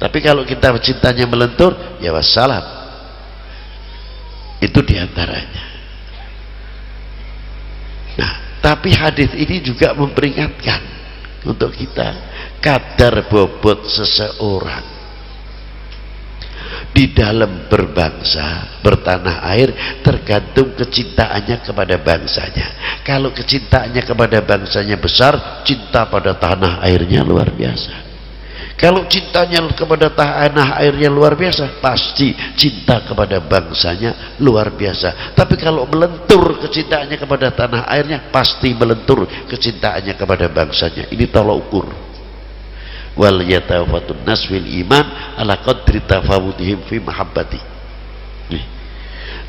tapi kalau kita cintanya melentur, ya wassalam. Itu di antaranya. Nah, tapi hadis ini juga memperingatkan untuk kita kadar bobot seseorang di dalam berbangsa, bertanah air tergantung kecintaannya kepada bangsanya. Kalau kecintaannya kepada bangsanya besar, cinta pada tanah airnya luar biasa kalau cintanya kepada tanah airnya luar biasa, pasti cinta kepada bangsanya luar biasa. Tapi kalau melentur kecintaannya kepada tanah airnya, pasti melentur kecintaannya kepada bangsanya. Ini tolak ukur. Wal yatafatun naswil iman ala qadri tafawudihim fi mahabbati.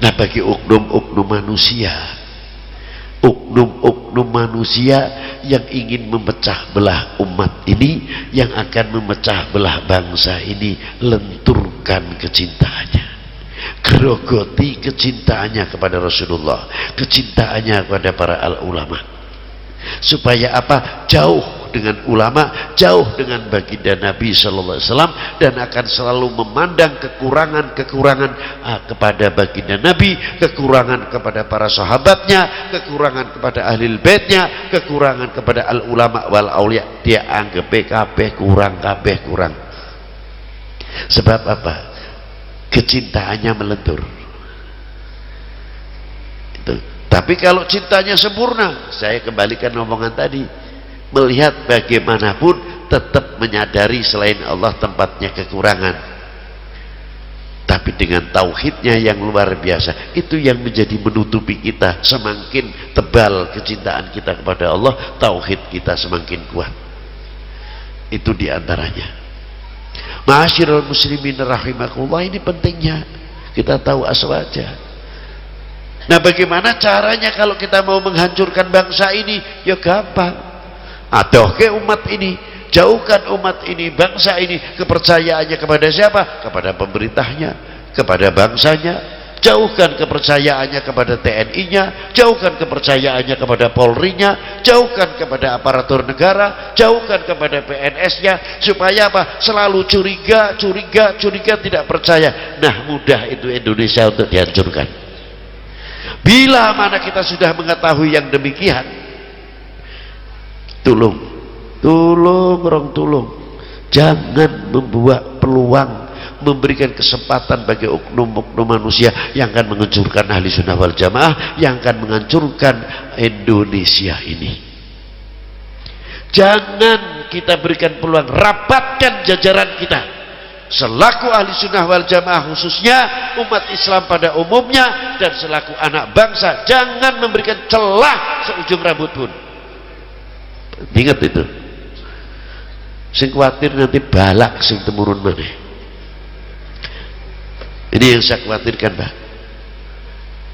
Nah bagi uknum-uknum manusia uknum-uknum manusia yang ingin memecah belah umat ini yang akan memecah belah bangsa ini lenturkan kecintaannya. Gerogoti kecintaannya kepada Rasulullah kecintaannya kepada para al ulama supaya apa? Jauh dengan ulama, jauh dengan baginda Nabi sallallahu alaihi wasallam dan akan selalu memandang kekurangan-kekurangan ah, kepada baginda Nabi, kekurangan kepada para sahabatnya, kekurangan kepada ahli baitnya, kekurangan kepada al ulama wal aulia. Dia anggap PKB kurang kabeh kurang. Sebab apa? Kecintaannya melentur. Itu. Tapi kalau cintanya sempurna, saya kembalikan omongan tadi melihat bagaimanapun tetap menyadari selain Allah tempatnya kekurangan. Tapi dengan tauhidnya yang luar biasa itu yang menjadi menutupi kita semakin tebal kecintaan kita kepada Allah tauhid kita semakin kuat. Itu di antaranya Ma'asyiral muslimin rahimakumullah ini pentingnya. Kita tahu aswaja Nah bagaimana caranya kalau kita mau menghancurkan bangsa ini? Ya gampang ke umat ini? Jauhkan umat ini bangsa ini kepercayaannya kepada siapa? Kepada pemerintahnya kepada bangsanya. Jauhkan kepercayaannya kepada TNI-nya jauhkan kepercayaannya kepada Polri-nya jauhkan kepada aparatur negara jauhkan kepada PNS-nya supaya apa? Selalu curiga curiga curiga tidak percaya. Nah mudah itu Indonesia untuk dihancurkan. Bila mana kita sudah mengetahui yang demikian tulung. Tulung orang tulung. Jangan membuat peluang memberikan kesempatan bagi oknum-oknum manusia yang akan menghancurkan ahli sunnah wal jamaah yang akan menghancurkan Indonesia ini. Jangan kita berikan peluang rapatkan jajaran kita. Selaku ahli sunnah wal jamaah khususnya umat Islam pada umumnya dan selaku anak bangsa jangan memberikan celah seujung rambut pun Ingat itu. Sing khawatir nanti balak sing temurun mana. Ini yang saya khawatirkan, Pak.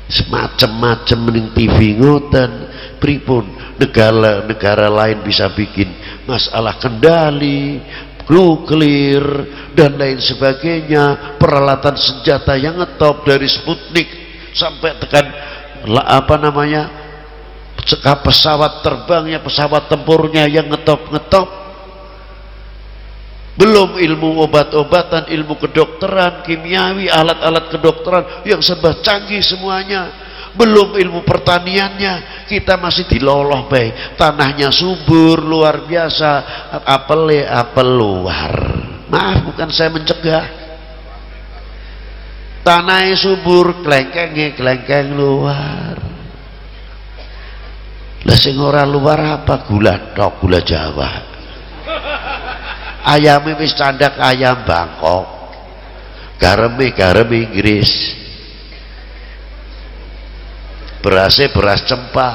Semacam-macam mending TV ngoten, pripun negara negara lain bisa bikin masalah kendali, nuklir dan lain sebagainya, peralatan senjata yang ngetop dari Sputnik sampai tekan apa namanya pesawat terbangnya, pesawat tempurnya yang ngetop-ngetop. Belum ilmu obat-obatan, ilmu kedokteran, kimiawi, alat-alat kedokteran yang serba canggih semuanya. Belum ilmu pertaniannya, kita masih diloloh baik. Tanahnya subur, luar biasa. Apel apel luar. Maaf, bukan saya mencegah. Tanahnya subur, kelengkengnya kelengkeng luar lah sing ora luar apa gula tok gula Jawa. Ayame wis candak ayam Bangkok. Gareme garam Inggris. Berasnya beras cempa.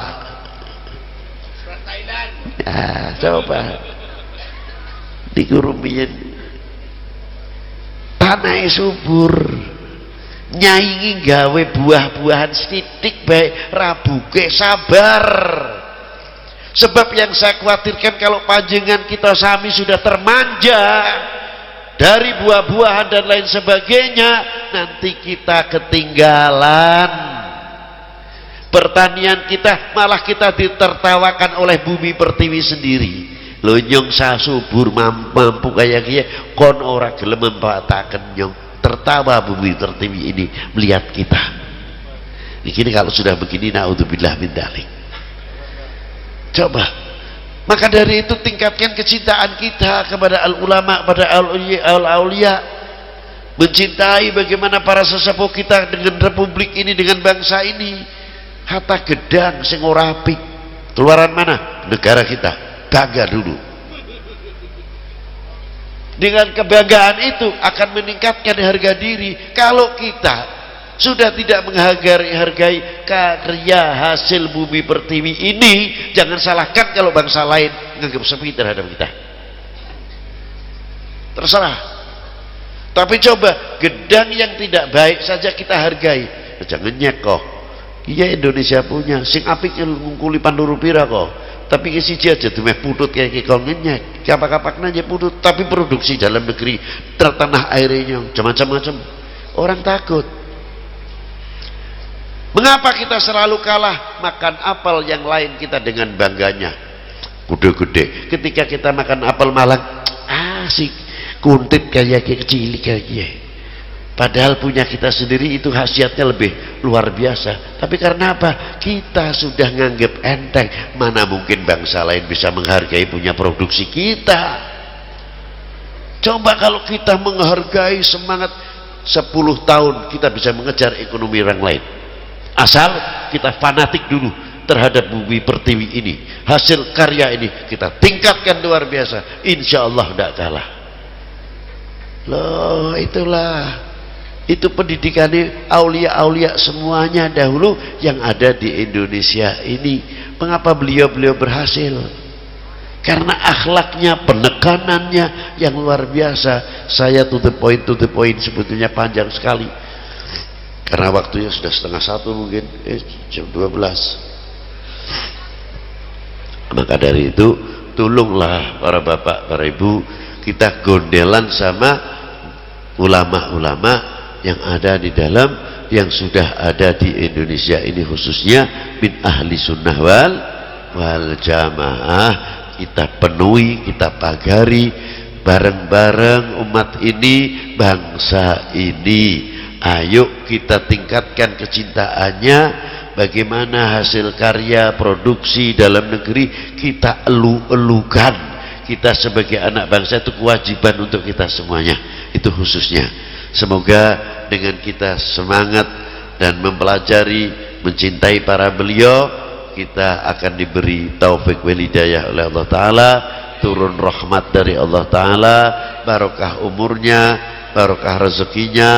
Beras Thailand. Ya, coba. Di rumiyin tanah subur nyaingi gawe buah-buahan sithik baik rabuke sabar sebab yang saya khawatirkan kalau panjengan kita sami sudah termanja dari buah-buahan dan lain sebagainya nanti kita ketinggalan. Pertanian kita malah kita ditertawakan oleh bumi pertiwi sendiri. Lonyong sa subur mampu, kayak gini kon ora gelem memanfaatkan nyong. Tertawa bumi pertiwi ini melihat kita. Ini kalau sudah begini naudzubillah min dalik Coba. Maka dari itu tingkatkan kecintaan kita kepada al ulama, kepada al aulia, mencintai bagaimana para sesepuh kita dengan republik ini, dengan bangsa ini. Hatta gedang sing ora apik. Keluaran mana? Negara kita. Bangga dulu. dengan kebanggaan itu akan meningkatkan harga diri kalau kita sudah tidak menghargai hargai karya hasil bumi pertiwi ini. Jangan salahkan kalau bangsa lain menganggap sepi terhadap kita. Terserah. Tapi coba gedang yang tidak baik saja kita hargai. Jangan nyek kok iya Indonesia punya. Sing apik ngungkuli panduru pira kok. Tapi isi aja meh putut kayak kikol ngenyek? Kapak-kapak nanya putut. Tapi produksi dalam negeri tertanah airnya. Macam-macam. Orang takut mengapa kita selalu kalah makan apel yang lain kita dengan bangganya gede-gede ketika kita makan apel malang asik kuntit kayak kecil kayak Padahal punya kita sendiri itu khasiatnya lebih luar biasa. Tapi karena apa? Kita sudah nganggap enteng. Mana mungkin bangsa lain bisa menghargai punya produksi kita. Coba kalau kita menghargai semangat 10 tahun kita bisa mengejar ekonomi orang lain. Asal kita fanatik dulu terhadap bumi pertiwi ini. Hasil karya ini kita tingkatkan luar biasa. Insya Allah tidak kalah. Loh itulah itu pendidikannya aulia-aulia semuanya dahulu yang ada di Indonesia ini mengapa beliau-beliau berhasil karena akhlaknya penekanannya yang luar biasa saya to the point to the point sebetulnya panjang sekali karena waktunya sudah setengah satu mungkin. Eh, jam 12 maka dari itu tolonglah para bapak para ibu kita gondelan sama ulama-ulama yang ada di dalam yang sudah ada di Indonesia ini khususnya min ahli sunnah wal wal jamaah. Kita penuhi kita pagari bareng-bareng umat ini bangsa ini ayo kita tingkatkan kecintaannya. Bagaimana hasil karya produksi dalam negeri kita elu-elukan. Kita sebagai anak bangsa itu kewajiban untuk kita semuanya. Itu khususnya. Semoga dengan kita semangat dan mempelajari mencintai para beliau kita akan diberi taufik walidayah oleh Allah Ta'ala turun rahmat dari Allah Ta'ala barokah umurnya barokah rezekinya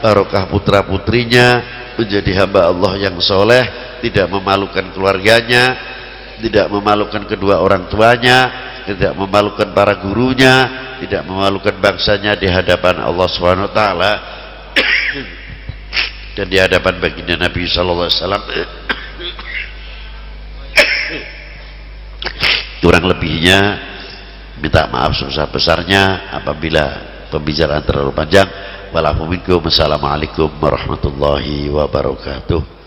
barokah putra putrinya menjadi hamba Allah yang soleh tidak memalukan keluarganya tidak memalukan kedua orang tuanya tidak memalukan para gurunya, tidak memalukan bangsanya di hadapan Allah taala dan di hadapan baginda Nabi wasallam. Kurang lebihnya minta maaf sebesar-besarnya apabila pembicaraan terlalu panjang. Wassalamualaikum warahmatullahi wabarakatuh.